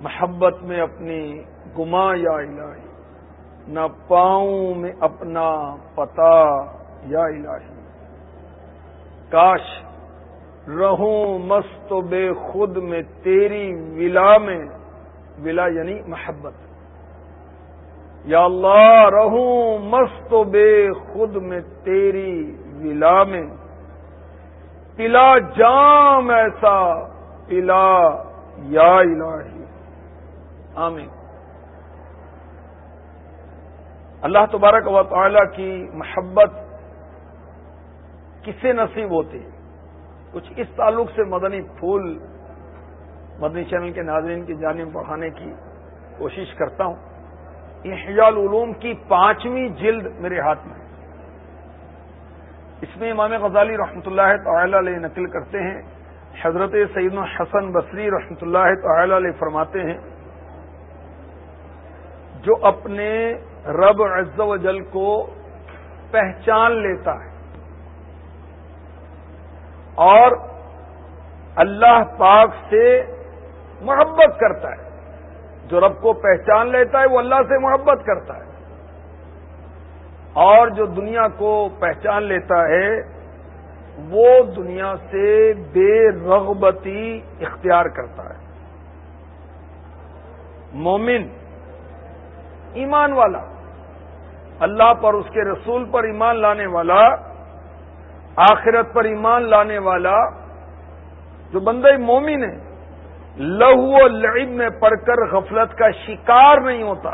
محبت میں اپنی گما یا الہی، نہ پاؤں میں اپنا پتا یا الہی۔ کاش رہوں مست و بے خود میں تیری ولا میں، ولا یعنی محبت۔ یا اللہ، رہوں مست و بے خود میں تیری ولا میں۔ پلا جام ایسا، پلا یا الہی۔ آمین۔ اللہ تبارک و تعالی کی محبت کسے نصیب ہوتی؟ کچھ اس تعلق سے مدنی پھول، مدنی چینل کے ناظرین کی جانب بڑھانے کی کوشش کرتا ہوں۔ احیاء العلوم کی پانچویں جلد میرے ہاتھ میں۔ اس میں امام غزالی رحمۃ اللہ تعالی علیہ نقل کرتے ہیں۔ حضرت سعید الحسن بصری رحمۃ اللہ تعالی علیہ فرماتے ہیں جو اپنے رب عز و جل کو پہچان لیتا ہے اور اللہ پاک سے محبت کرتا ہے۔ جو رب کو پہچان لیتا ہے وہ اللہ سے محبت کرتا ہے۔ اور جو دنیا کو پہچان لیتا ہے وہ دنیا سے بے رغبتی اختیار کرتا ہے۔ مومن ایمان والا، اللہ پر، اس کے رسول پر ایمان لانے والا، آخرت پر ایمان لانے والا، جو بندہ مومن ہے، لہو و لعب میں پڑھ کر غفلت کا شکار نہیں ہوتا۔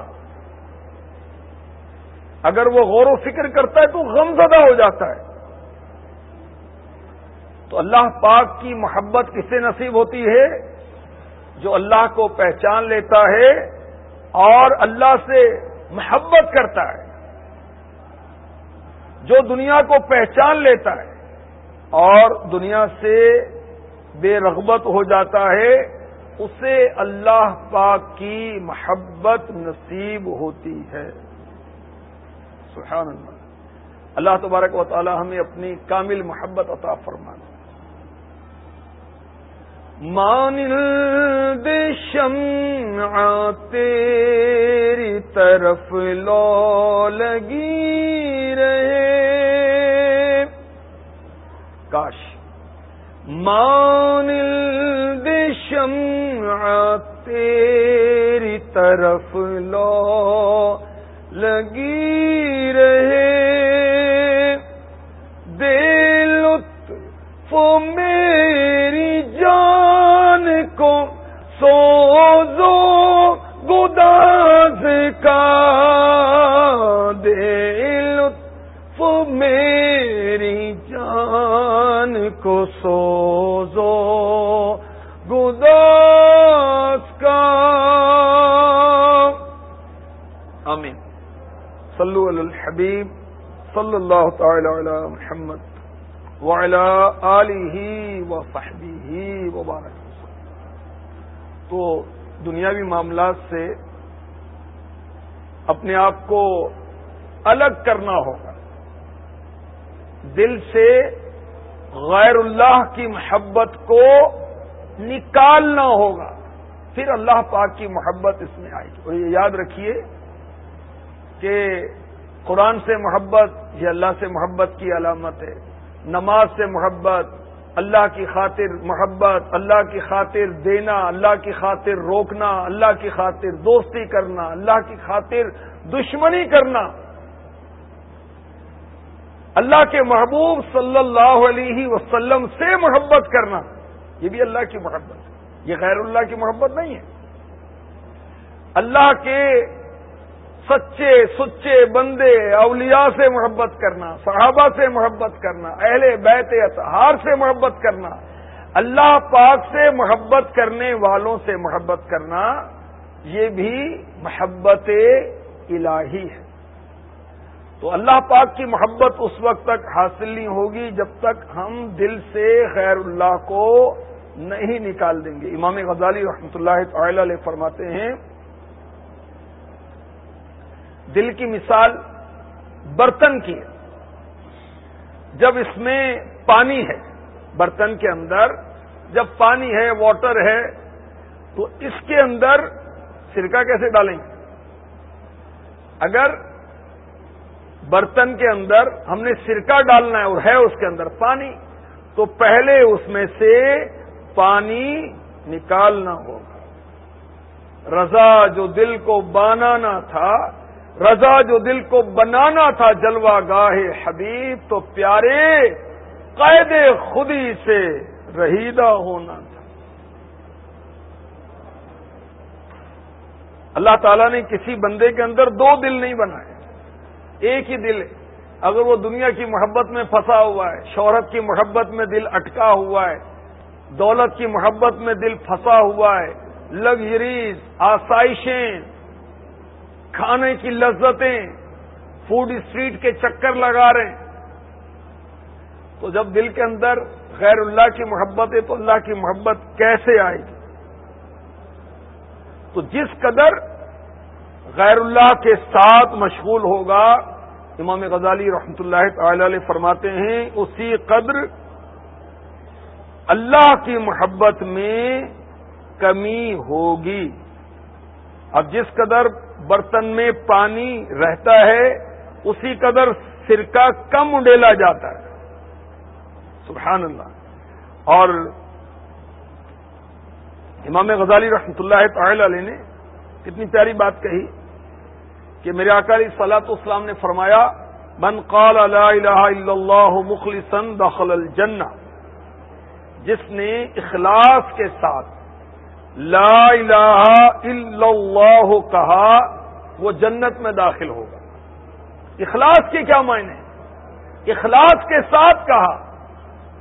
اگر وہ غور و فکر کرتا ہے تو غم زدہ ہو جاتا ہے۔ تو اللہ پاک کی محبت کسے نصیب ہوتی ہے؟ جو اللہ کو پہچان لیتا ہے اور اللہ سے محبت کرتا ہے، جو دنیا کو پہچان لیتا ہے اور دنیا سے بے رغبت ہو جاتا ہے، اسے اللہ پاک کی محبت نصیب ہوتی ہے۔ سبحان اللہ۔ اللہ تبارک و تعالی ہمیں اپنی کامل محبت عطا فرمانا مان شمع تیری طرف لو لگی رہے کاش مان شمع تیری طرف لو لگی رہے دے لطف میری کا دے لطف میری جان کو سوزو گداس کا۔ آمین۔ صلو علی الحبیب، صلی اللہ تعالی علی محمد آلہ و صحبی وبارک تو دنیاوی معاملات سے اپنے آپ کو الگ کرنا ہوگا۔ دل سے غیر اللہ کی محبت کو نکالنا ہوگا۔ پھر اللہ پاک کی محبت اس میں آئے گی۔ اور یہ یاد رکھیے کہ قرآن سے محبت یہ اللہ سے محبت کی علامت ہے۔ نماز سے محبت اللہ کی خاطر محبت، اللہ کی خاطر دینا، اللہ کی خاطر روکنا، اللہ کی خاطر دوستی کرنا، اللہ کی خاطر دشمنی کرنا۔ اللہ کے محبوب صلی اللہ علیہ وسلم سے محبت کرنا۔ یہ بھی اللہ کی محبت۔ ہے یہ غیر اللہ کی محبت نہیں ہے۔ اللہ کے سچے سچے بندے، اولیاء سے محبت کرنا، صحابہ سے محبت کرنا، اہل بیت اطہار سے محبت کرنا، اللہ پاک سے محبت کرنے والوں سے محبت کرنا، یہ بھی محبت الہی ہے۔ تو اللہ پاک کی محبت اس وقت تک حاصل نہیں ہوگی جب تک ہم دل سے خیر اللہ کو نہیں نکال دیں گے۔ امام غزالی رحمۃ اللہ تعالی علیہ فرماتے ہیں دل کی مثال برتن کی ہے۔ جب اس میں پانی ہے، برتن کے اندر جب پانی ہے، واٹر ہے، تو اس کے اندر سرکہ کیسے ڈالیں؟ گے اگر برتن کے اندر ہم نے سرکہ ڈالنا ہے اور ہے اس کے اندر پانی، تو پہلے اس میں سے پانی نکالنا ہوگا۔ رضا جو دل کو بنانا تھا رضا جو دل کو بنانا تھا جلوہ گاہ حبیب، تو پیارے قید خودی سے رہیدہ ہونا تھا۔ اللہ تعالیٰ نے کسی بندے کے اندر دو دل نہیں بنائے۔ ایک ہی دل ہے اگر وہ دنیا کی محبت میں پھنسا ہوا ہے، شہرت کی محبت میں دل اٹکا ہوا ہے، دولت کی محبت میں دل پھنسا ہوا ہے، لگژریز، آسائشیں کھانے کی لذتیں فوڈ اسٹریٹ کے چکر لگا رہے ہیں۔ تو جب دل کے اندر غیر اللہ کی محبت ہے تو اللہ کی محبت کیسے آئے گی؟ تو جس قدر غیر اللہ کے ساتھ مشغول ہوگا، امام غزالی رحمتہ اللہ تعالی علیہ فرماتے ہیں، اسی قدر اللہ کی محبت میں کمی ہوگی۔ اب جس قدر برتن میں پانی رہتا ہے، اسی قدر سرکہ کم اڈیلا جاتا ہے۔ سبحان اللہ۔ اور امام غزالی رحمتہ اللہ تعالی علیہ نے کتنی پیاری بات کہی کہ میرے اکالی سلاط اسلام نے فرمایا، من قال لا الہ الا اللہ مخلصن دخل الجنہ جس نے اخلاص کے ساتھ لا الہ الا اللہ کہا وہ جنت میں داخل ہوگا۔ اخلاص کے کیا معنی اخلاص کے ساتھ کہا،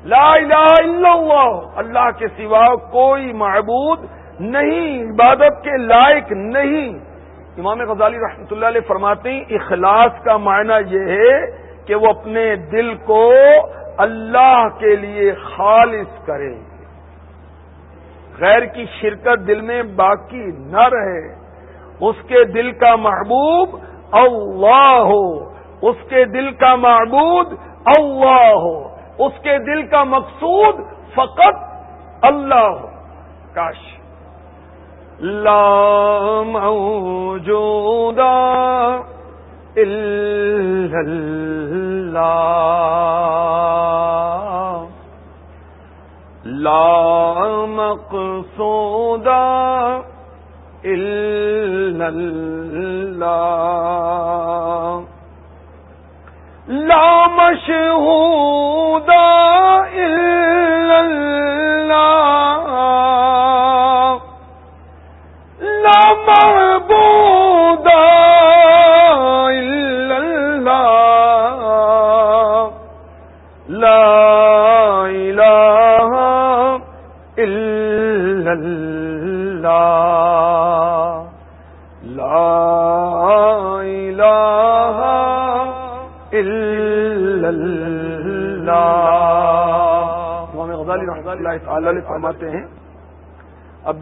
لا الہ الا اللہ اللہ کے سوا کوئی معبود نہیں، عبادت کے لائق نہیں۔ امام غزالی رحمۃ اللہ علیہ فرماتے ہیں، اخلاص کا معنی یہ ہے کہ وہ اپنے دل کو اللہ کے لیے خالص کرے۔ غیر کی شرکت دل میں باقی نہ رہے۔ اس کے دل کا محبوب اللہ ہو۔ اس کے دل کا معبود اللہ ہو۔ اس کے دل کا مقصود فقط اللہ ہو۔ کاش۔ لا موجود إلا لا مقصودا إلا الله لا مشهود إلا الله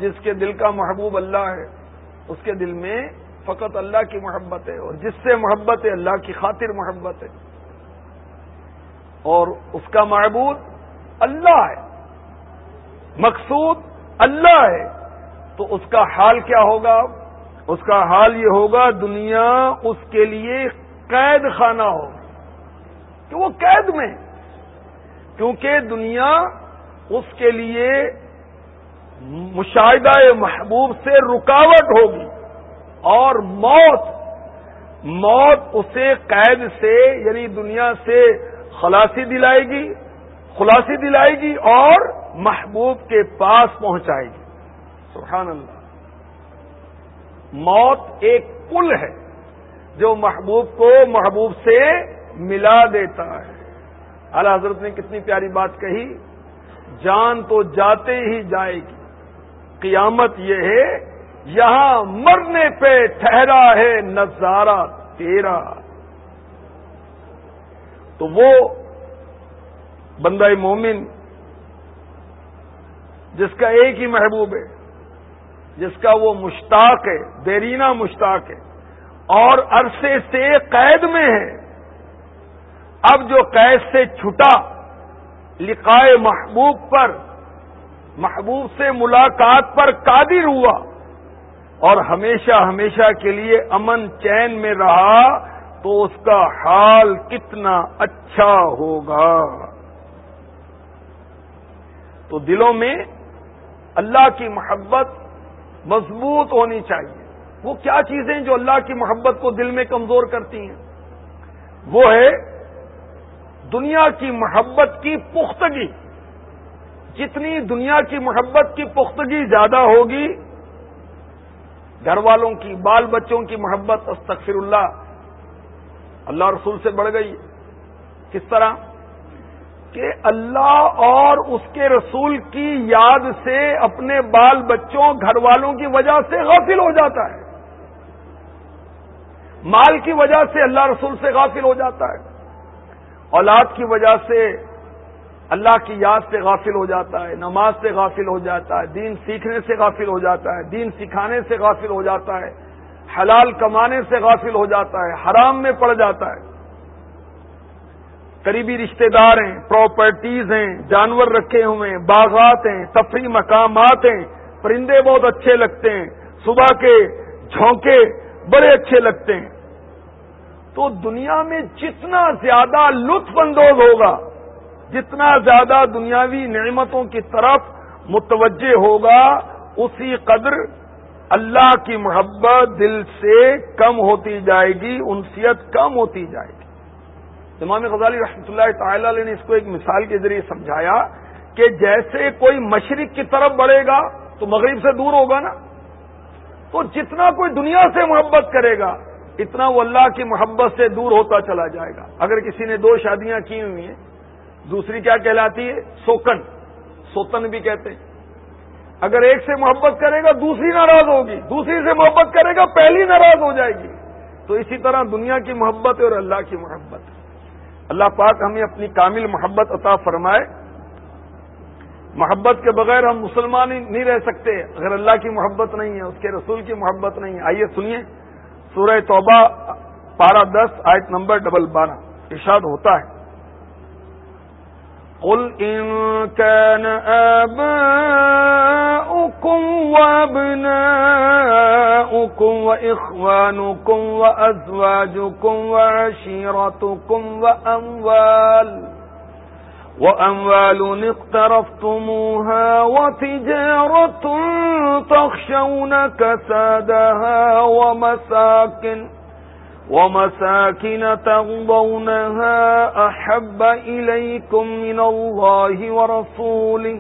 جس کے دل کا محبوب اللہ ہے، اس کے دل میں فقط اللہ کی محبت ہے، اور جس سے محبت ہے، اللہ کی خاطر محبت ہے۔ اور اس کا معبود اللہ ہے۔ مقصود اللہ ہے۔ تو اس کا حال کیا ہوگا؟ اس کا حال یہ ہوگا، دنیا اس کے لیے قید خانہ ہوگا۔ کہ وہ قید میں کیونکہ دنیا اس کے لیے مشاہدہ محبوب سے رکاوٹ ہوگی اور موت موت اسے قید سے یعنی دنیا سے خلاصی دلائے گی، خلاصی دلائے گی اور محبوب کے پاس پہنچائے گی۔ سبحان اللہ۔ موت ایک پل ہے جو محبوب کو محبوب سے ملا دیتا ہے۔ اعلی حضرت نے کتنی پیاری بات کہی، جان تو جاتے ہی جائے گی۔ قیامت یہ ہے، یہاں مرنے پہ ٹھہرا ہے نظارہ تیرا۔ تو وہ بندہ مومن، جس کا ایک ہی محبوب ہے، جس کا وہ مشتاق ہے، دیرینہ مشتاق ہے، اور عرصے سے قید میں ہے۔ اب جو قید سے چھٹا لقائے محبوب پر محبوب سے ملاقات پر قادر ہوا اور ہمیشہ ہمیشہ کے لیے امن چین میں رہا تو اس کا حال کتنا اچھا ہوگا۔ تو دلوں میں اللہ کی محبت مضبوط ہونی چاہیے۔ وہ کیا چیزیں جو اللہ کی محبت کو دل میں کمزور کرتی ہیں؟ وہ ہے دنیا کی محبت کی پختگی۔ جتنی دنیا کی محبت کی پختگی زیادہ ہوگی، گھر والوں کی، بال بچوں کی محبت، استغفر اللہ اللہ رسول سے بڑھ گئی۔ کس طرح؟ کہ اللہ اور اس کے رسول کی یاد سے اپنے بال بچوں، گھر والوں کی وجہ سے غافل ہو جاتا ہے۔ مال کی وجہ سے اللہ رسول سے غافل ہو جاتا ہے۔ اولاد کی وجہ سے اللہ کی یاد سے غافل ہو جاتا ہے، نماز سے غافل ہو جاتا ہے، دین سیکھنے سے غافل ہو جاتا ہے، دین سکھانے سے غافل ہو جاتا ہے، حلال کمانے سے غافل ہو جاتا ہے، حرام میں پڑ جاتا ہے۔ قریبی رشتہ دار ہیں پراپرٹیز ہیں، جانور رکھے ہوئے ہیں، باغات ہیں، تفریح مقامات ہیں، پرندے بہت اچھے لگتے ہیں، صبح کے جھونکے بڑے اچھے لگتے ہیں۔ تو دنیا میں جتنا زیادہ لطف اندوز ہوگا جتنا زیادہ دنیاوی نعمتوں کی طرف متوجہ ہوگا، اسی قدر اللہ کی محبت دل سے کم ہوتی جائے گی، انسیت کم ہوتی جائے گی۔ امام غزالی رحمۃ اللہ تعالی علیہ نے اس کو ایک مثال کے ذریعے سمجھایا کہ جیسے کوئی مشرق کی طرف بڑھے گا تو مغرب سے دور ہوگا نا۔ تو جتنا کوئی دنیا سے محبت کرے گا، اتنا وہ اللہ کی محبت سے دور ہوتا چلا جائے گا۔ اگر کسی نے دو شادیاں کی ہوئی ہیں دوسری کیا کہلاتی ہے؟ سوکن. سوتن بھی کہتے ہیں۔ اگر ایک سے محبت کرے گا، دوسری ناراض ہوگی۔ دوسری سے محبت کرے گا، پہلی ناراض ہو جائے گی۔ تو اسی طرح دنیا کی محبت اور اللہ کی محبت۔ اللہ پاک ہمیں اپنی کامل محبت عطا فرمائے۔ محبت کے بغیر ہم مسلمان نہیں رہ سکتے۔ اگر اللہ کی محبت نہیں ہے، اس کے رسول کی محبت نہیں ہے۔ آئیے سنیے۔ سورہ توبہ، پارہ دس، آیت نمبر ڈبل بارہ۔ ارشاد ہوتا ہے۔ قل إن كان آباؤكم وأبناؤكم وإخوانكم وأزواجكم وعشيرتكم وأموال وأموال اقترفتموها وتجارة تخشون كسادها ومساكن ومساكن تغضونها أحب إليكم من الله ورسوله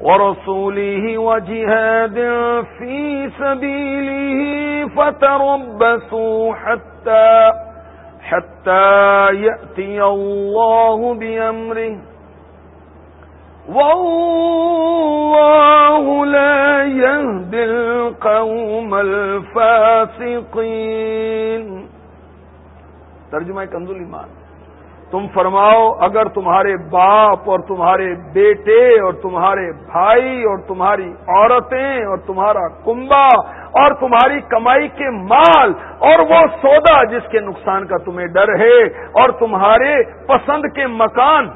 ورسوله وجهاد في سبيله فتربسوا حتى حتى يأتي الله بأمره. والله لا يهدي القوم الفاسقين. ترجمہ کنزول ایمان۔ تم فرماؤ، اگر تمہارے باپ اور تمہارے بیٹے اور تمہارے بھائی اور تمہاری عورتیں اور تمہارا کنبا اور تمہاری کمائی کے مال اور وہ سودا جس کے نقصان کا تمہیں ڈر ہے اور تمہارے پسند کے مکان،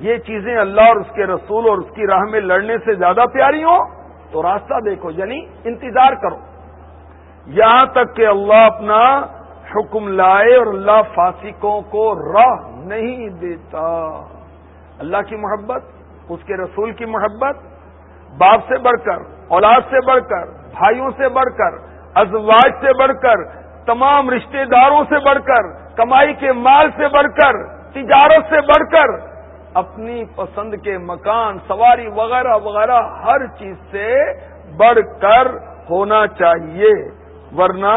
یہ چیزیں اللہ اور اس کے رسول اور اس کی راہ میں لڑنے سے زیادہ پیاری ہوں، تو راستہ دیکھو یعنی انتظار کرو۔ یہاں تک کہ اللہ اپنا حکم لائے اور اللہ فاسقوں کو راہ نہیں دیتا۔ اللہ کی محبت، اس کے رسول کی محبت، باپ سے بڑھ کر، اولاد سے بڑھ کر، بھائیوں سے بڑھ کر، ازواج سے بڑھ کر، تمام رشتہ داروں سے بڑھ کر، کمائی کے مال سے بڑھ کر، تجارت سے بڑھ کر، اپنی پسند کے مکان، سواری وغیرہ وغیرہ، ہر چیز سے بڑھ کر ہونا چاہیے۔ ورنہ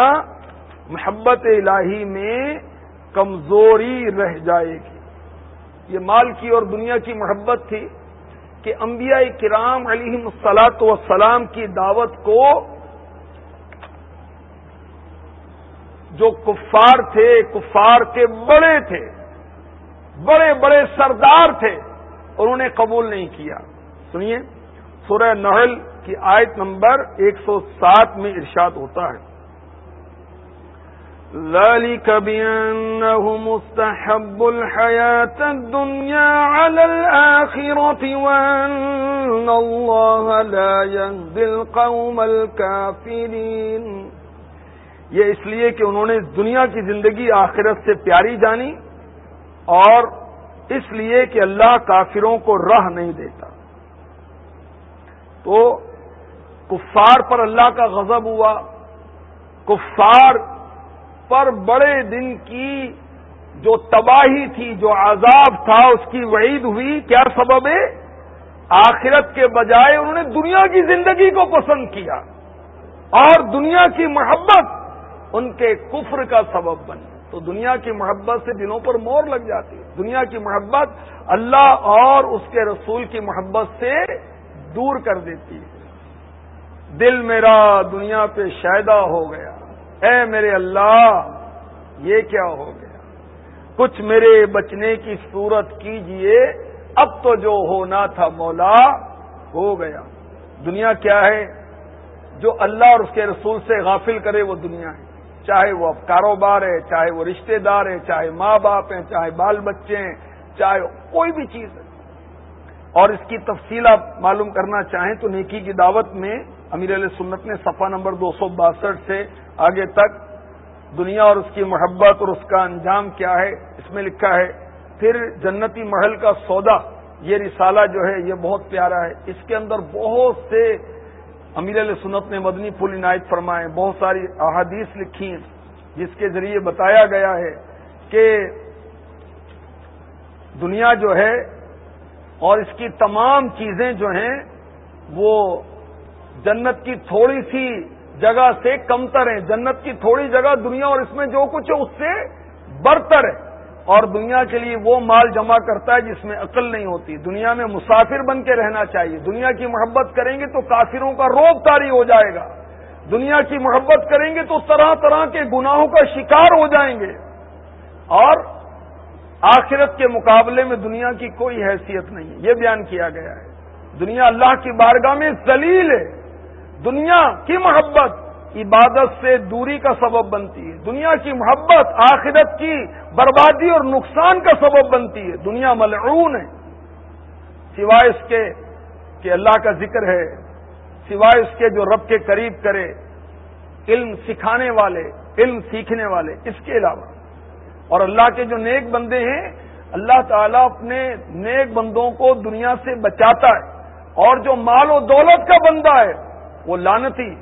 محبت الہی میں کمزوری رہ جائے گی۔ یہ مال کی اور دنیا کی محبت تھی کہ انبیاء کرام علیہ مسلاط وسلام کی دعوت کو جو کفار تھے، کفار کے بڑے تھے، بڑے بڑے سردار تھے انہوں نے قبول نہیں کیا۔ سنیے، سورہ نحل کی آیت نمبر ایک سو سات میں ارشاد ہوتا ہے۔ ذلك بأنه مستحب الحياة الدنيا على الآخرة وأن الله لا يهدي القوم الكافرين۔ یہ اس لیے کہ انہوں نے دنیا کی زندگی آخرت سے پیاری جانی اور اس لیے کہ اللہ کافروں کو راہ نہیں دیتا۔ تو کفار پر اللہ کا غضب ہوا۔ کفار پر بڑے دن کی جو تباہی تھی، جو عذاب تھا، اس کی وعید ہوئی۔ کیا سبب ہے؟ آخرت کے بجائے انہوں نے دنیا کی زندگی کو پسند کیا اور دنیا کی محبت ان کے کفر کا سبب بنی۔ تو دنیا کی محبت سے دنوں پر مور لگ جاتی ہے۔ دنیا کی محبت اللہ اور اس کے رسول کی محبت سے دور کر دیتی ہے۔ دل میرا دنیا پہ شائدہ ہو گیا۔ اے میرے اللہ، یہ کیا ہو گیا؟ کچھ میرے بچنے کی صورت کیجیے، اب تو جو ہونا تھا مولا، ہو گیا۔ دنیا کیا ہے؟ جو اللہ اور اس کے رسول سے غافل کرے، وہ دنیا ہے۔ چاہے وہ اب کاروبار ہے، چاہے وہ رشتہ دار ہے، چاہے ماں باپ ہیں، چاہے بال بچے ہیں، چاہے کوئی بھی چیز ہے۔ اور اس کی تفصیل آپ معلوم کرنا چاہیں تو نیکی کی دعوت میں امیر علیہ سنت نے صفحہ نمبر دو سو باسٹھ سے آگے تک دنیا اور اس کی محبت اور اس کا انجام کیا ہے، اس میں لکھا ہے، پھر جنتی محل کا سودا، یہ رسالہ جو ہے، یہ بہت پیارا ہے۔ اس کے اندر بہت سے امیر علیہ سنت نے مدنی پھول عنایت فرمائے، بہت ساری احادیث لکھی ہیں، جس کے ذریعے بتایا گیا ہے کہ دنیا جو ہے اور اس کی تمام چیزیں جو ہیں، وہ جنت کی تھوڑی سی جگہ سے کمتر ہیں جنت کی تھوڑی جگہ دنیا اور اس میں جو کچھ ہے، اس سے برتر ہے۔ اور دنیا کے لیے وہ مال جمع کرتا ہے جس میں عقل نہیں ہوتی۔ دنیا میں مسافر بن کے رہنا چاہیے۔ دنیا کی محبت کریں گے تو کافروں کا روب تاری ہو جائے گا۔ دنیا کی محبت کریں گے تو طرح طرح کے گناہوں کا شکار ہو جائیں گے۔ اور آخرت کے مقابلے میں دنیا کی کوئی حیثیت نہیں۔ ہے یہ بیان کیا گیا ہے۔ دنیا اللہ کی بارگاہ میں ذلیل ہے۔ دنیا کی محبت عبادت سے دوری کا سبب بنتی ہے۔ دنیا کی محبت آخرت کی بربادی اور نقصان کا سبب بنتی ہے۔ دنیا ملعون ہے۔ سوائے اس کے کہ اللہ کا ذکر ہے، سوائے اس کے جو رب کے قریب کرے، علم سکھانے والے، علم سیکھنے والے، اس کے علاوہ۔ اور اللہ کے جو نیک بندے ہیں، اللہ تعالیٰ اپنے نیک بندوں کو دنیا سے بچاتا ہے۔ اور جو مال و دولت کا بندہ ہے وہ لانتی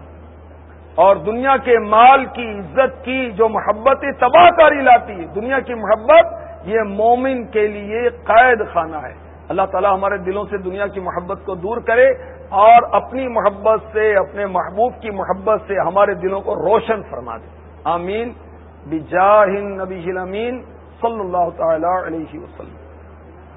اور دنیا کے مال کی عزت کی جو محبت تباہ کاری لاتی ہے، دنیا کی محبت، یہ مومن کے لیے قید خانہ ہے۔ اللہ تعالی ہمارے دلوں سے دنیا کی محبت کو دور کرے اور اپنی محبت سے، اپنے محبوب کی محبت سے ہمارے دلوں کو روشن فرما دے۔ آمین۔ بجاہ نبی امین صلی اللہ تعالی علیہ وسلم۔